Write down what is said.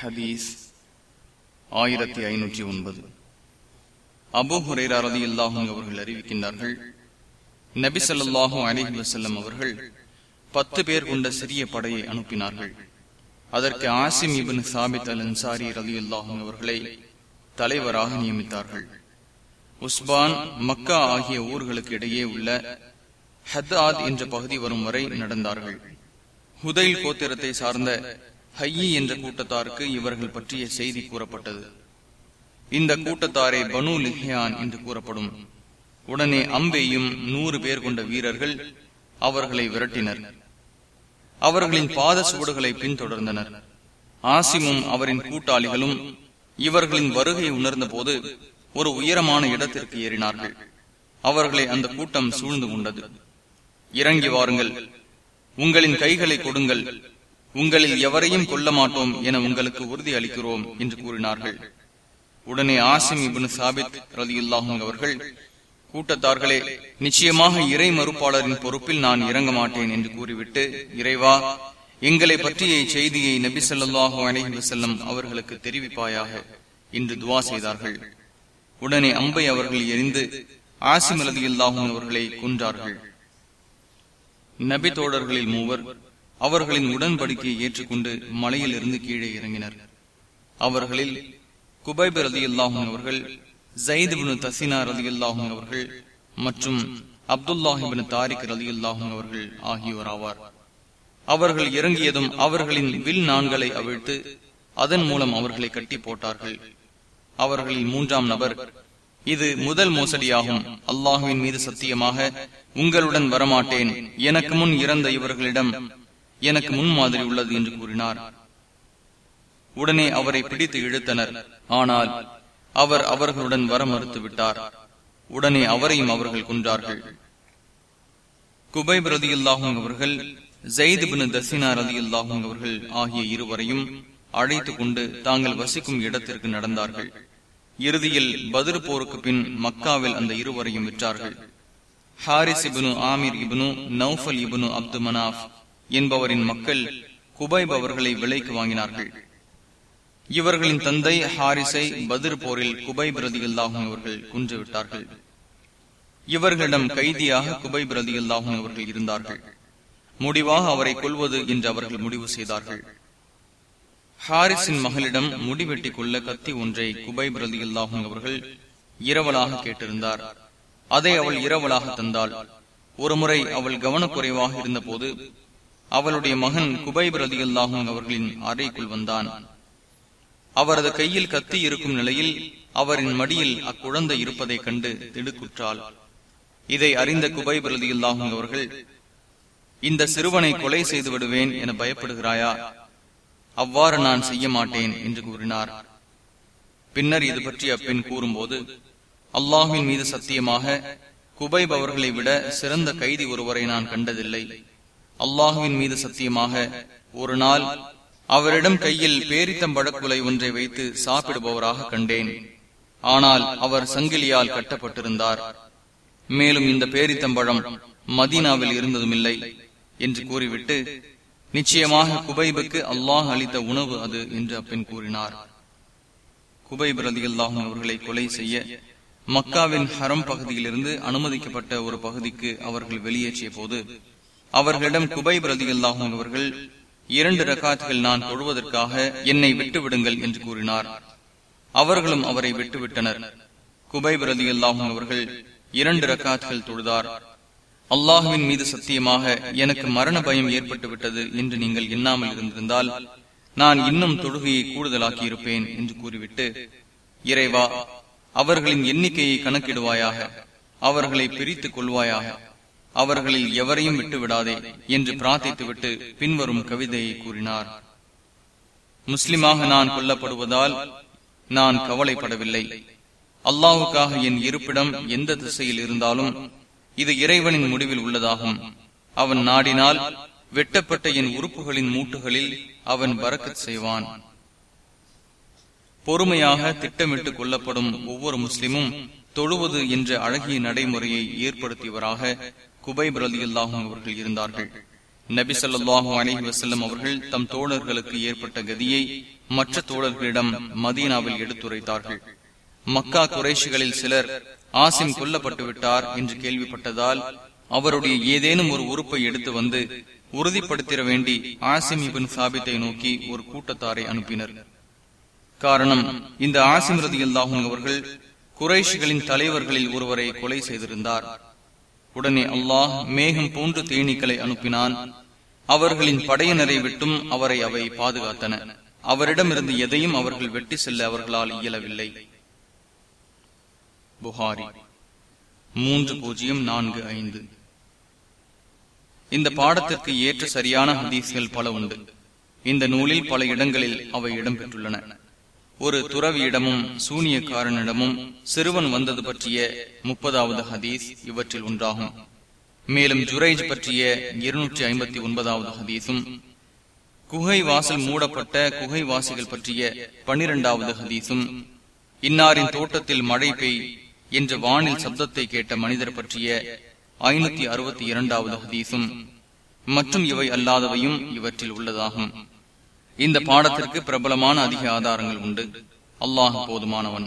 ஹதீஸ் ஆயிரத்தி ஐநூற்றி ஒன்பது. அபு ஹுரேரா ரதி அல்லாஹும் அவர்கள் அறிவிக்கின்றார்கள் நபி ஸல்லல்லாஹு அலைஹி வஸல்லம் அவர்கள் பத்து பேர் கொண்ட சிறிய படையை அனுப்பினார்கள். அதற்கு ஆசிம் இபின் சாபித் அல் அன்சாரி ரதி அல்லாஹும் அவர்களை தலைவராக நியமித்தார்கள். உஸ்பான் மக்கா ஆகிய ஊர்களுக்கு இடையே உள்ள ஹத்தாத் என்ற பகுதி வரும் வரை நடந்தார்கள். ஹுதைல் கோத்திரத்தை சார்ந்த ஹையி என்ற கூட்டத்தாருக்கு இவர்கள் பற்றிய செய்தி கூறப்பட்டது. இந்த கூட்டத்தாரை பனு லிஹியான் என்று கூறப்படும். உடனே அம்பேயும் நூறு பேர் கொண்ட வீரர்கள் அவர்களை விரட்டினர். அவர்களின் பாத சுவடுகளை பின்தொடர்ந்தனர். ஆசிமும் அவரின் கூட்டாளிகளும் இவர்களின் வருகை உணர்ந்த போது ஒரு உயரமான இடத்திற்கு ஏறினார்கள். அவர்களை அந்த கூட்டம் சூழ்ந்து கொண்டது. இறங்கி வாருங்கள். உங்களின் கைகளை கொடுங்கள். உங்களில் எவரையும் கொல்ல மாட்டோம் என உங்களுக்கு உறுதி அளிக்கிறோம் என்று கூறினார்கள். உடனே ஆசிம் இபின் சாபித் ரதியுல்லாஹும் அவர்கள் கூட்டத்தார்களே நிச்சயமாக இறை மறுப்பாளரின் பொறுப்பில் நான் இறங்க மாட்டேன் என்று கூறிவிட்டு இறைவா எங்களை பற்றிய செய்தியை நபி சொல்லாஹு அலஹி வசல்லம் அவர்களுக்கு தெரிவிப்பாயாக என்று துவா செய்தார்கள். உடனே அம்பை அவர்கள் எரிந்து ஆசிம் ரதியுல்லாஹும் அவர்களை கொன்றார்கள். நபி தோழர்களில் மூவர் அவர்களின் உடன்படிக்கையை ஏற்றுக்கொண்டு மலையில் இருந்து கீழே இறங்கினர். அவர்களில் குபைப் ரதி அல்லாஹும் அவர்கள் ஜயித் தசினா ரதி அல்லாஹும் அவர்கள் மற்றும் அப்துல்லாஹிபின் தாரிக் ரதி அல்லாஹும் அவர்கள் ஆகியோர் ஆவார். அவர்கள் இறங்கியதும் அவர்களின் வில் நான்களை அவிழ்த்து அதன் மூலம் அவர்களை கட்டி போட்டார்கள். அவர்களில் மூன்றாம் நபர் இது முதல் மோசடியாகும். அல்லாஹுவின் மீது சத்தியமாக உங்களுடன் வரமாட்டேன். எனக்கு முன் இறந்த இவர்களிடம் எனக்கு முன் மாதிரி உள்ளது என்று கூறினார். உடனே அவரை பிடித்து இழுத்தனர். ஆனால் அவர் அவர்களுடன் வர மறுத்து விட்டார். உடனே அவரையும் அவர்கள் கொன்றார்கள். குபை ரதி அவர்கள் ஜெயித் பின் தசினா ரதி அவர்கள் ஆகிய இருவரையும் அழைத்துக் கொண்டு தாங்கள் வசிக்கும் இடத்திற்கு நடந்தார்கள். இறுதியில் பதிரு போருக்கு பின் மக்காவில் அந்த இருவரையும் விற்றார்கள். Harith ibn Amir ibn Nawfal ibn Abd Manaf என்பவரின் மக்கள் குபைப் அவர்களை விலைக்கு வாங்கினார்கள். இவர்களின் தந்தை ஹாரிஸை பதிர் போரில் குபை பிரதியில்லாகும் அவர்கள் குன்று விட்டார்கள் இவர்களிடம் கைதியாக குபை பிரதியில்லாகும் அவர்கள் இருந்தார்கள். முடிவாக அவரை கொள்வது என்று அவர்கள் முடிவு செய்தார்கள். ஹாரிஸின் மகளிடம் முடிவெட்டி கொள்ள கத்தி ஒன்றை குபை பிரதியில்லாகும் அவர்கள் இரவலாக கேட்டிருந்தார். அதை அவள் இரவலாக தந்தாள். ஒருமுறை அவள் கவனக்குறைவாக இருந்தபோது அவளுடைய மகன் குபைப் ரதியல்லாகும் அவர்களின் அறைக்குள் வந்தான். அவரது கையில் கத்தி இருக்கும் நிலையில் அவரின் மடியில் அக்குழந்தை இருப்பதைக் கண்டு திடுக்குற்றாள். இதை அறிந்த குபைப் ரதியல்லாகும் அவர்கள் இந்த சிறுவனை கொலை செய்து விடுவேன் என பயப்படுகிறாயா? அவ்வாறு நான் செய்ய மாட்டேன் என்று கூறினார். பின்னர் இது பற்றி அப்பெண் கூறும்போது அல்லாஹின் மீது சத்தியமாக குபைப் அவர்களை விட சிறந்த கைதி ஒருவரை நான் கண்டதில்லை. அல்லாஹுவின் மீது சத்தியமாக ஒரு நாள் அவரிடம் கையில் பேரித்தம்பழக்குலை ஒன்றை வைத்து சாப்பிடுபவராக கண்டேன். ஆனால் அவர் சங்கிலியால் கட்டப்பட்டிருந்தார். மேலும் இந்த பேரித்தம்பழம் மதீனாவில் இருந்ததுமில்லை என்று கூறிவிட்டு நிச்சயமாக குபைபுக்கு அல்லாஹ் அளித்த உணவு அது என்று அப்பெண் கூறினார். குபைப் ரதியுல்லாஹும் அவர்களை கொலை செய்ய மக்காவின் ஹரம் பகுதியிலிருந்து அனுமதிக்கப்பட்ட ஒரு பகுதிக்கு அவர்கள் வெளியேற்றிய போது அவர்களிடம் குபை பிரதியில்லாகும் அவர்கள் இரண்டு ரகாத்துகள் நான் தொழுவதற்காக என்னை விட்டுவிடுங்கள் என்று கூறினார். அவர்களும் அவரை விட்டுவிட்டனர். குபை பிரதியில்லாகும் அவர்கள் இரண்டு ரகாத்துகள் தொழுதார். அல்லாஹுவின் மீது சத்தியமாக எனக்கு மரண பயம் ஏற்பட்டு விட்டது என்று நீங்கள் எண்ணாமல் இருந்திருந்தால் நான் இன்னும் தொழுகையை கூடுதலாக்கி இருப்பேன் என்று கூறிவிட்டு இறைவா அவர்களின் எண்ணிக்கையை கணக்கிடுவாயாக அவர்களை பிரித்துக் கொள்வாயாக. அவர்களில் எவரையும் விட்டு விடாதே என்று பிரார்த்தித்துவிட்டு பின்வரும் கவிதையை கூறினார். முஸ்லிமாக நான் கொல்லப்படுவதால் நான் கவலைப்படவில்லை. அல்லாவுக்காக என் இருப்பிடம் எந்த திசையில் இருந்தாலும் இது இறைவனின் முடிவில் உள்ளதாகும். அவன் நாடினால் வெட்டப்பட்ட என் உறுப்புகளின் மூட்டுகளில் அவன் பறக்கச் செய்வான். பொறுமையாக திட்டமிட்டு கொல்லப்படும் ஒவ்வொரு முஸ்லிமும் தொழுவது என்ற அழகிய நடைமுறையை ஏற்படுத்தியவராக குபைப் ரலியல்லாஹும் அவர்கள் இருந்தார்கள். நபி சொல்லாஹு அலஹி வசல்லம் அவர்கள் தம் தோழர்களுக்கு ஏற்பட்ட கதியை மற்ற தோழர்களிடம் மதீனாவில் எடுத்துரைத்தார்கள். மக்கா குறைஷிகளில் சிலர் ஆசிம் கொல்லப்பட்டு விட்டார் என்று கேள்விப்பட்டதால் அவருடைய ஏதேனும் ஒரு உறுப்பை எடுத்து வந்து உறுதிப்படுத்திட வேண்டி ஆசிம் இபின் சாபித்தை நோக்கி ஒரு கூட்டத்தாரை அனுப்பினர். காரணம் இந்த ஆசிம் ரதி அல்லாஹும் அவர்கள் குறைஷிகளின் தலைவர்களில் ஒருவரை கொலை செய்திருந்தார். உடனே அல்லாஹ் மேகம் போன்று தேனீக்களை அனுப்பினான். அவர்களின் படையினரை விட்டும் அவரை அவை பாதுகாத்தன. அவரிடமிருந்து எதையும் அவர்கள் வெட்டி செல்ல அவர்களால் இயலவில்லை. புகாரி மூன்று பூஜ்ஜியம் நான்கு ஐந்து. இந்த பாடத்திற்கு ஏற்ற சரியான ஹதீஸ்கள் பல உண்டு. இந்த நூலில் பல இடங்களில் அவை இடம்பெற்றுள்ளன. ஒரு துறவியிடமும் சூனியக்காரனிடமும் சிறுவன் வந்தது பற்றிய முப்பதாவது ஹதீஸ் இவற்றில் ஒன்றாகும். மேலும் ஜுரைஜ் பற்றிய இருநூற்றி ஐம்பத்தி ஒன்பதாவது ஹதீஸும் குகை வாசல் மூடப்பட்ட குகை வாசிகள் பற்றிய பனிரெண்டாவது ஹதீஸும் இன்னாரின் தோட்டத்தில் மழை பெய் என்ற வானில் சப்தத்தை கேட்ட மனிதர் பற்றிய ஐநூத்தி அறுபத்தி இரண்டாவது ஹதீஸும் மற்றும் இவை அல்லாதவையும் இவற்றில் உள்ளதாகும். இந்த பாடத்திற்கு பிரபலமான அதிக ஆதாரங்கள் உண்டு. அல்லாஹ் போதுமானவன்.